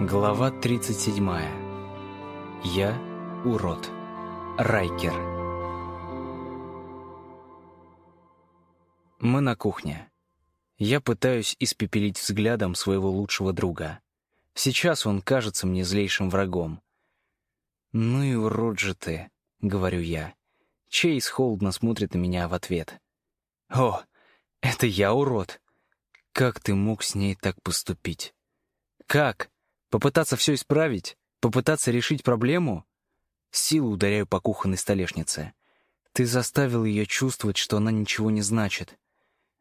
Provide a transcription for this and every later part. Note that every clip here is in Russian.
Глава 37. Я урод. Райкер. Мы на кухне. Я пытаюсь испепелить взглядом своего лучшего друга. Сейчас он кажется мне злейшим врагом. «Ну и урод же ты», — говорю я. Чейз холодно смотрит на меня в ответ. «О, это я урод! Как ты мог с ней так поступить? Как? Попытаться все исправить? Попытаться решить проблему?» Силу ударяю по кухонной столешнице. «Ты заставил ее чувствовать, что она ничего не значит».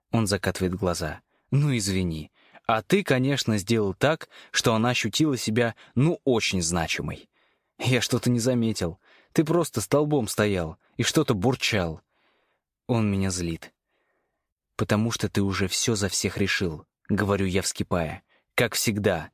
Он закатывает глаза. «Ну, извини. А ты, конечно, сделал так, что она ощутила себя, ну, очень значимой. Я что-то не заметил. Ты просто столбом стоял и что-то бурчал. Он меня злит. «Потому что ты уже все за всех решил», — говорю я, вскипая. «Как всегда».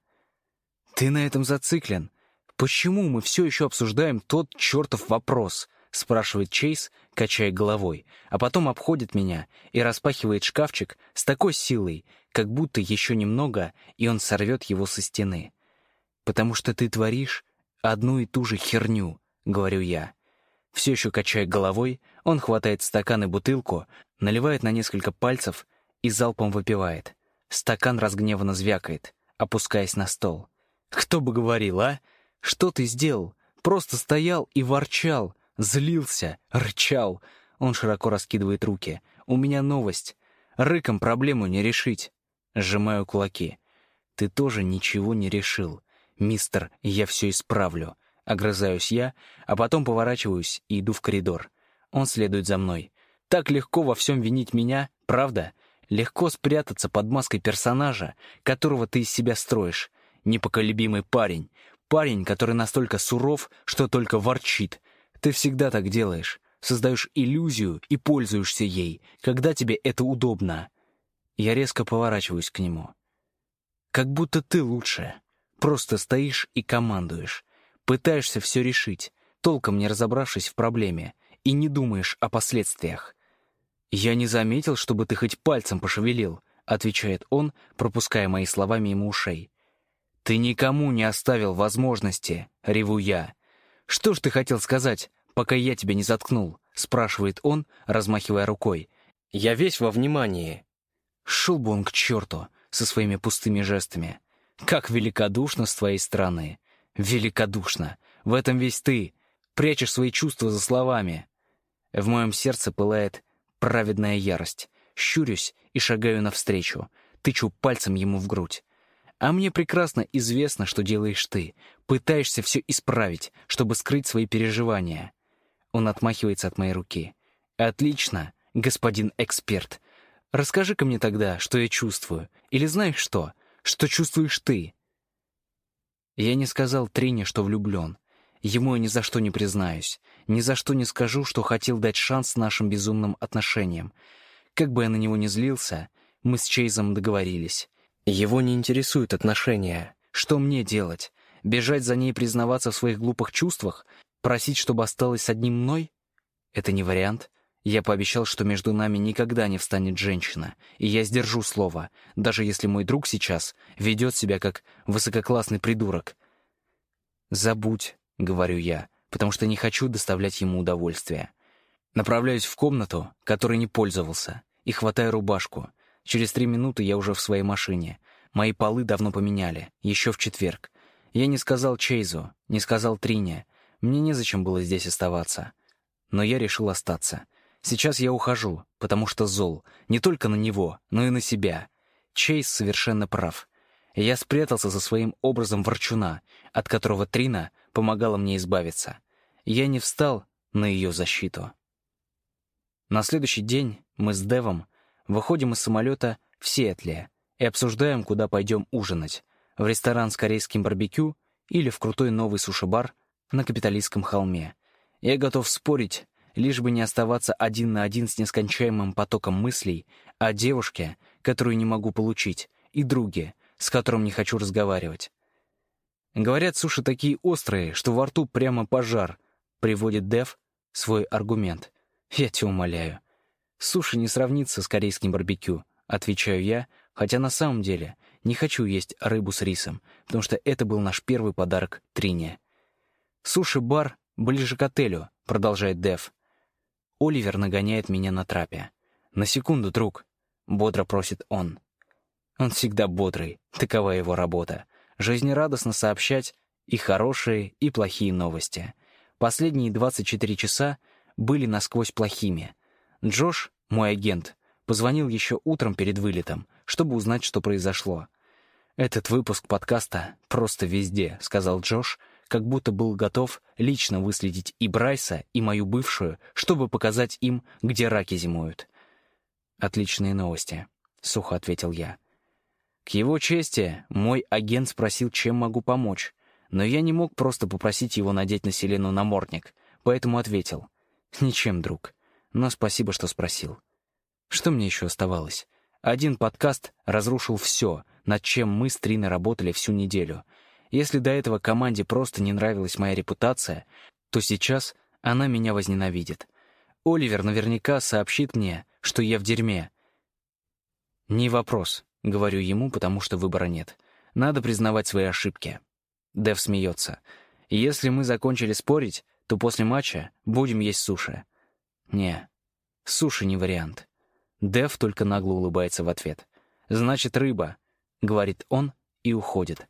«Ты на этом зациклен. Почему мы все еще обсуждаем тот чертов вопрос?» — спрашивает Чейз, качая головой, а потом обходит меня и распахивает шкафчик с такой силой, как будто еще немного, и он сорвет его со стены. «Потому что ты творишь одну и ту же херню», — говорю я. Все еще качая головой, он хватает стакан и бутылку, наливает на несколько пальцев и залпом выпивает. Стакан разгневанно звякает, опускаясь на стол. «Кто бы говорил, а? Что ты сделал? Просто стоял и ворчал, злился, рычал». Он широко раскидывает руки. «У меня новость. Рыком проблему не решить». Сжимаю кулаки. «Ты тоже ничего не решил. Мистер, я все исправлю». Огрызаюсь я, а потом поворачиваюсь и иду в коридор. Он следует за мной. Так легко во всем винить меня, правда? Легко спрятаться под маской персонажа, которого ты из себя строишь. Непоколебимый парень. Парень, который настолько суров, что только ворчит. Ты всегда так делаешь. Создаешь иллюзию и пользуешься ей, когда тебе это удобно. Я резко поворачиваюсь к нему. Как будто ты лучше. Просто стоишь и командуешь. Пытаешься все решить, толком не разобравшись в проблеме, и не думаешь о последствиях. «Я не заметил, чтобы ты хоть пальцем пошевелил», — отвечает он, пропуская мои слова мимо ушей. «Ты никому не оставил возможности», — реву я. «Что ж ты хотел сказать, пока я тебя не заткнул?» — спрашивает он, размахивая рукой. «Я весь во внимании». Шел бы он к черту со своими пустыми жестами. Как великодушно с твоей стороны. Великодушно. В этом весь ты. Прячешь свои чувства за словами. В моем сердце пылает праведная ярость. Щурюсь и шагаю навстречу. Тычу пальцем ему в грудь. А мне прекрасно известно, что делаешь ты. Пытаешься все исправить, чтобы скрыть свои переживания. Он отмахивается от моей руки. «Отлично, господин эксперт. Расскажи-ка мне тогда, что я чувствую. Или знаешь что? Что чувствуешь ты?» Я не сказал Трине, что влюблен. Ему я ни за что не признаюсь. Ни за что не скажу, что хотел дать шанс нашим безумным отношениям. Как бы я на него не злился, мы с Чейзом договорились. Его не интересуют отношения. Что мне делать? Бежать за ней признаваться в своих глупых чувствах? Просить, чтобы осталась с одним мной? Это не вариант. Я пообещал, что между нами никогда не встанет женщина, и я сдержу слово, даже если мой друг сейчас ведет себя как высококлассный придурок. «Забудь», — говорю я, потому что не хочу доставлять ему удовольствие. Направляюсь в комнату, которой не пользовался, и хватаю рубашку. Через три минуты я уже в своей машине. Мои полы давно поменяли, еще в четверг. Я не сказал Чейзу, не сказал Трине. Мне незачем было здесь оставаться. Но я решил остаться — Сейчас я ухожу, потому что зол. Не только на него, но и на себя. Чейз совершенно прав. Я спрятался за своим образом ворчуна, от которого Трина помогала мне избавиться. Я не встал на ее защиту. На следующий день мы с Девом выходим из самолета в Сиэтле и обсуждаем, куда пойдем ужинать. В ресторан с корейским барбекю или в крутой новый суши-бар на Капиталистском холме. Я готов спорить, лишь бы не оставаться один на один с нескончаемым потоком мыслей о девушке, которую не могу получить, и друге, с которым не хочу разговаривать. Говорят, суши такие острые, что во рту прямо пожар, приводит Дев свой аргумент. Я тебя умоляю. Суши не сравнится с корейским барбекю, отвечаю я, хотя на самом деле Не хочу есть рыбу с рисом, потому что это был наш первый подарок Трине. «Суши-бар ближе к отелю», — продолжает Дев. Оливер нагоняет меня на трапе. «На секунду, друг», — бодро просит он. Он всегда бодрый, такова его работа. Жизнерадостно сообщать и хорошие, и плохие новости. Последние 24 часа были насквозь плохими. Джош, мой агент, позвонил еще утром перед вылетом, чтобы узнать, что произошло. «Этот выпуск подкаста просто везде», — сказал Джош, как будто был готов лично выследить и Брайса, и мою бывшую, чтобы показать им, где раки зимуют. «Отличные новости», — сухо ответил я. К его чести, мой агент спросил, чем могу помочь, но я не мог просто попросить его надеть на Селену намордник, поэтому ответил. «Ничем, друг. Но спасибо, что спросил». Что мне еще оставалось? Один подкаст разрушил все, над чем мы с Триной работали всю неделю. Если до этого команде просто не нравилась моя репутация, то сейчас она меня возненавидит. Оливер наверняка сообщит мне, что я в дерьме. «Не вопрос», — говорю ему, потому что выбора нет. Надо признавать свои ошибки. Дэв смеется. «Если мы закончили спорить, то после матча будем есть суши». «Не, суши не вариант». Дэв только нагло улыбается в ответ. «Значит, рыба», — говорит он и уходит.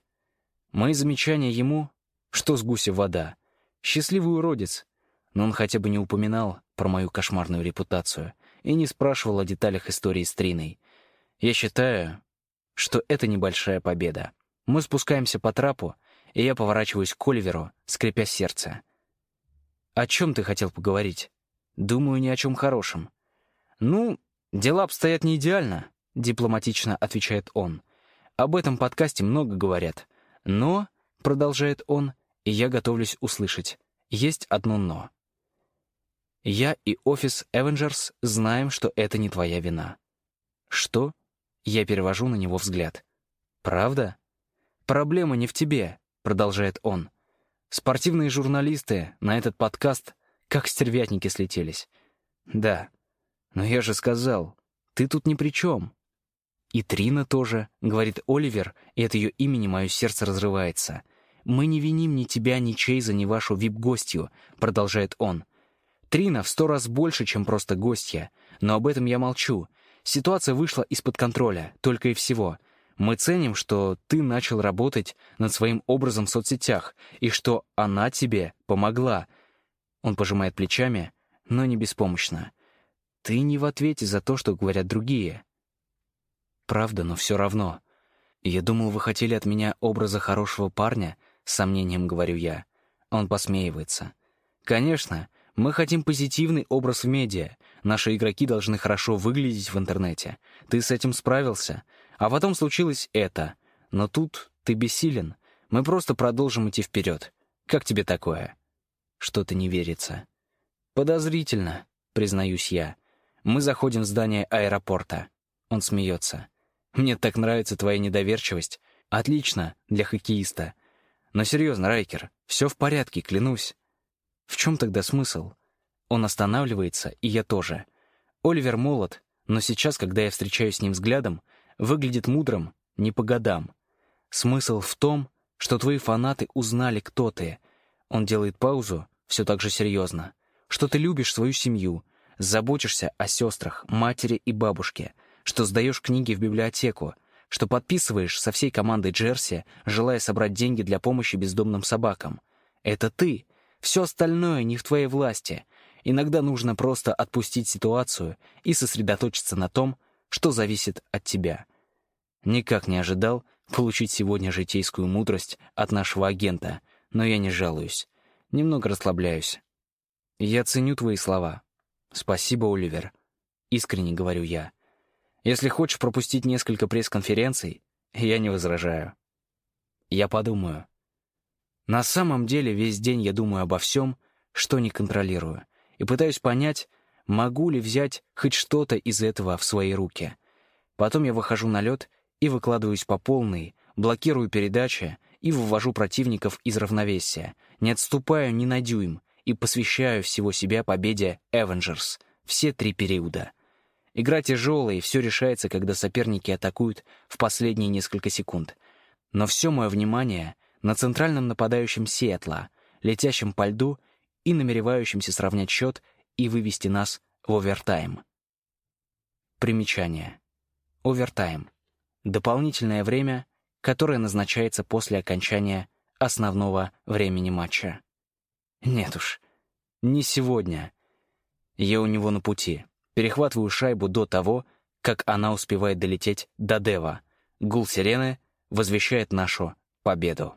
Мои замечания ему, что с гуся вода. Счастливый уродец. Но он хотя бы не упоминал про мою кошмарную репутацию и не спрашивал о деталях истории с Триной. Я считаю, что это небольшая победа. Мы спускаемся по трапу, и я поворачиваюсь к Оливеру, скрипя сердце. «О чем ты хотел поговорить?» «Думаю, ни о чем хорошем». «Ну, «Дела обстоят не идеально», — дипломатично отвечает он. «Об этом подкасте много говорят. Но, — продолжает он, — я готовлюсь услышать, есть одно «но». Я и офис Avengers знаем, что это не твоя вина. Что? Я перевожу на него взгляд. Правда? Проблема не в тебе, продолжает он. Спортивные журналисты на этот подкаст как стервятники слетелись. Да, «Но я же сказал, ты тут ни при чем». «И Трина тоже», — говорит Оливер, и от ее имени мое сердце разрывается. «Мы не виним ни тебя, ни Чейза, ни вашу вип-гостью», — продолжает он. «Трина в сто раз больше, чем просто гостья. Но об этом я молчу. Ситуация вышла из-под контроля, только и всего. Мы ценим, что ты начал работать над своим образом в соцсетях, и что она тебе помогла». Он пожимает плечами, но не беспомощно. Ты не в ответе за то, что говорят другие. Правда, но все равно. Я думал, вы хотели от меня образа хорошего парня, с сомнением говорю я. Он посмеивается. Конечно, мы хотим позитивный образ в медиа. Наши игроки должны хорошо выглядеть в интернете. Ты с этим справился. А потом случилось это. Но тут ты бессилен. Мы просто продолжим идти вперед. Как тебе такое? Что-то не верится. Подозрительно, признаюсь я. Мы заходим в здание аэропорта. Он смеется. «Мне так нравится твоя недоверчивость. Отлично для хоккеиста. Но серьезно, Райкер, все в порядке, клянусь». В чем тогда смысл? Он останавливается, и я тоже. Оливер молод, но сейчас, когда я встречаюсь с ним взглядом, выглядит мудрым не по годам. Смысл в том, что твои фанаты узнали, кто ты. Он делает паузу, все так же серьезно. Что ты любишь свою семью, заботишься о сестрах, матери и бабушке, что сдаешь книги в библиотеку, что подписываешь со всей командой Джерси, желая собрать деньги для помощи бездомным собакам. Это ты. Все остальное не в твоей власти. Иногда нужно просто отпустить ситуацию и сосредоточиться на том, что зависит от тебя. Никак не ожидал получить сегодня житейскую мудрость от нашего агента, но я не жалуюсь. Немного расслабляюсь. Я ценю твои слова, «Спасибо, Оливер», — искренне говорю я. «Если хочешь пропустить несколько пресс-конференций, я не возражаю». Я подумаю. На самом деле весь день я думаю обо всем, что не контролирую, и пытаюсь понять, могу ли взять хоть что-то из этого в свои руки. Потом я выхожу на лед и выкладываюсь по полной, блокирую передачи и вывожу противников из равновесия, не отступаю ни на дюйм, и посвящаю всего себя победе Avengers, все три периода. Игра тяжелая, и все решается, когда соперники атакуют в последние несколько секунд. Но все мое внимание на центральном нападающем Сиэтла, летящем по льду и намеревающемся сравнять счет и вывести нас в овертайм. Примечание. Овертайм. Дополнительное время, которое назначается после окончания основного времени матча. Нет уж, не сегодня. Я у него на пути. Перехватываю шайбу до того, как она успевает долететь до Дева. Гул сирены возвещает нашу победу.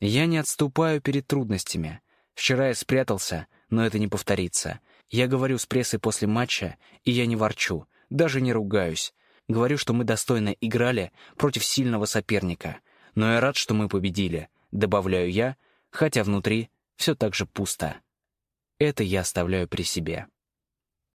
Я не отступаю перед трудностями. Вчера я спрятался, но это не повторится. Я говорю с прессой после матча, и я не ворчу, даже не ругаюсь. Говорю, что мы достойно играли против сильного соперника. Но я рад, что мы победили, добавляю я, хотя внутри все так же пусто. Это я оставляю при себе.